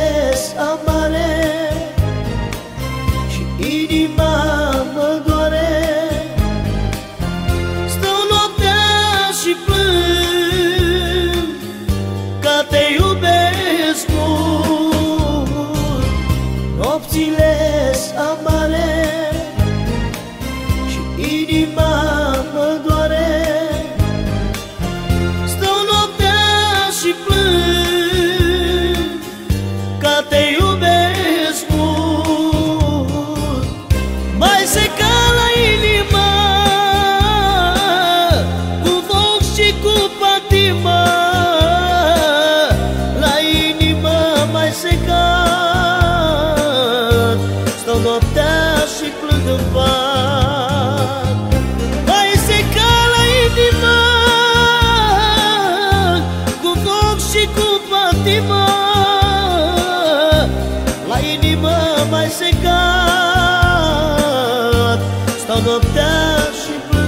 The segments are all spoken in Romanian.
iubesc amare Și inima mă doare. Stau noaptea și plâng Că te iubesc mult. Nopțile amare Și inima mă mai secat. Stau noaptea și plâng.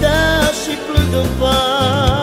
tâche plus de vent.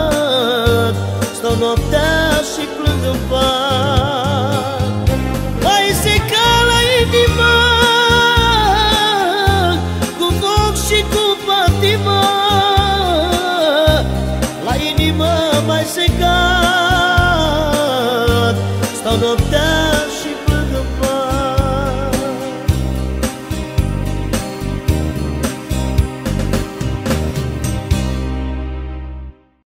păcat Stau noaptea și plâng în pat Mai se cală inima Cu foc și cu patima La inimă mai se cat Stau noaptea și